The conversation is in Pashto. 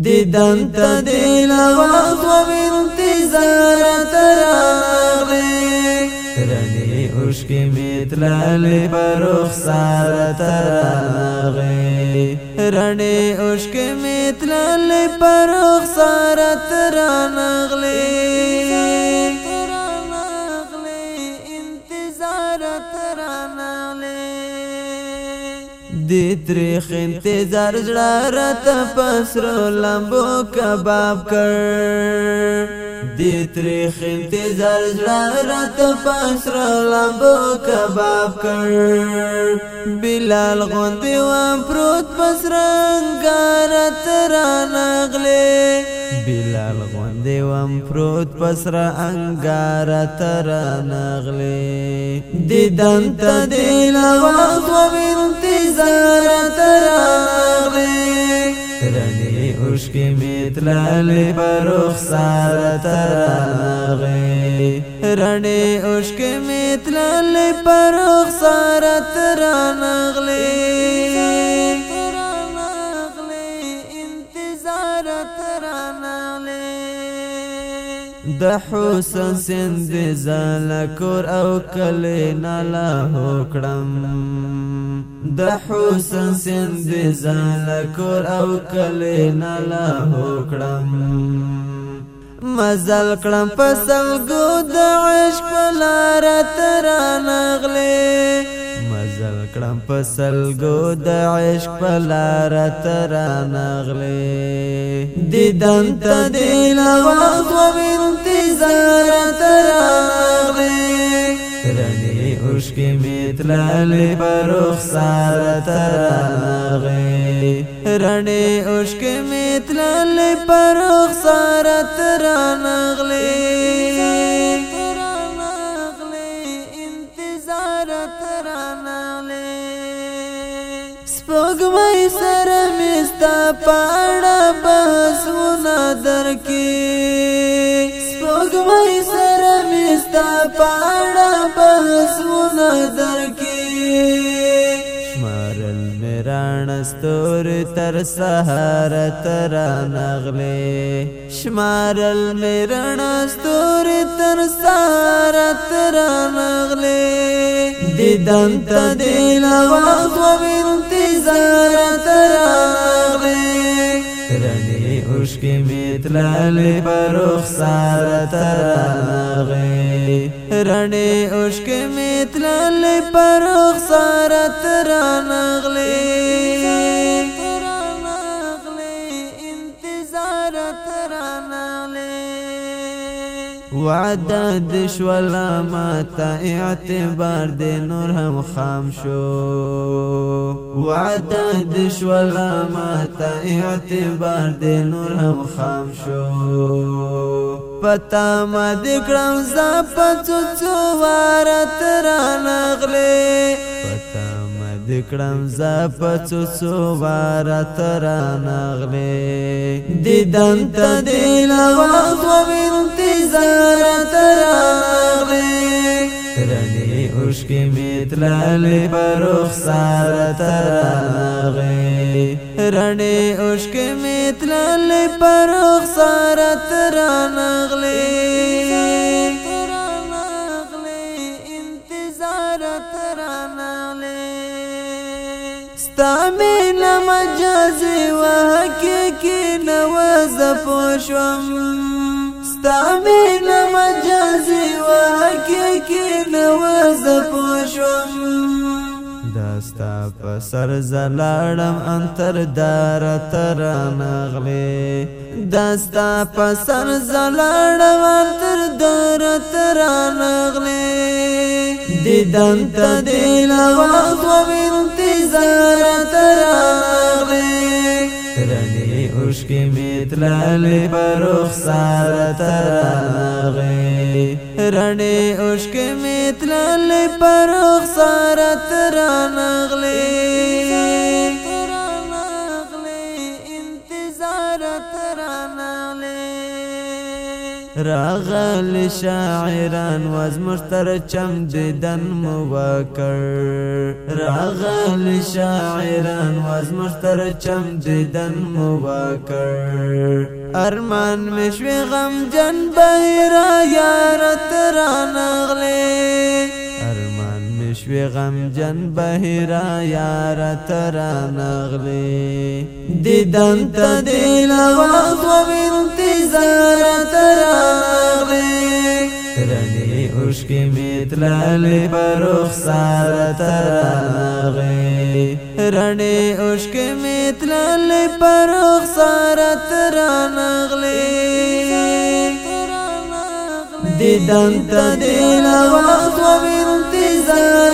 دیدن تا دل واز و انتظار تراغلی ترنی اشکی میتلالی بروخ سار تراغلی رنی اشکی میتلالی بروخ سار تراغلی انتظار تراغلی دې درې انتظار زړه راته پسرو لمبو کباب کړ دې درې انتظار زړه راته پسرو لمبو کباب کړ بلال غوندې و پروت پسرنګ رات رانغلې بلال غوندې باندې وم پروت پسر انګار تر نغلي دیدن ته دل واغ و انتظار تر نغلي ترني اوشکي میتلل پروخ سار تر نغلي رني اوشکي میتلل پروخ سار تر نغلي د حسن سند زل کور او کلی نالا هوکړم د حسن سند زل کور او کلی نالا هوکړم مزل کړم په سلګو د عشق لار ترانغله کړم پسلګو د عشق بلار تر نغلې دیدن ته دل واغو انتظار تر نغلې ترني عشق می تلل برخسار تر نغلې رڼې عشق می تلل برخسار تر نغلې پاړه بحثونه درکې سپوږمۍ سره مې ستا پاړه بحثونه درکې شمارل مې راڼه ستوري تر سهاره ته رانغلې شمارل مې راڼه ستوري تر سهاره ته رانغلې دیدن ته دې لواغ وم انتظاره شپې بیتلالې پروخ سار ترغې رڼې اوشک میتلالې پروخ سار ترغلې انتظار ترغلې وعده د شول ماته اعتبار د نور هم خام شو وعده د شول ماته اعتبار د نور هم خام شو پتا ما د کړم ز پڅو وارت را نغله دکړم ز پڅو سو وار تر نغلې دیدن ته دل واغ و انتظار تر نغلې ترني اوشک میتلل بروخ سار تر نغلې رنه اوشک میتلل بروخ سار تر نغلې وینا مجازي وحقيقي نواز پوشم ستا وینا مجازي وحقيقي نواز پوشم داستا په سر زلاړم انتر دار تر نغلې داستا په سر زلاړم انتر دار تر نغلې دیدن ته دی لوځو زیارت راغلی ترنی اوشکی میتلالی بروخ سارت راغلی رنی اوشکی میتلالی بروخ سارت رانغلی راغل شاعران وزمشتر چم دیدن مواکر راغل شاعران وزمشتر چم دیدن مواکر ارمان مشوی غم جن بیرا یارت را نغلی ارمان مشوی غم جن بهرا یارت را نغلی دیدن تا دیل وفا تللی بروخ سار ترانغی رنی اشک می تللی بروخ سار ترانغلی دیدن تا دیل وقت و انتظار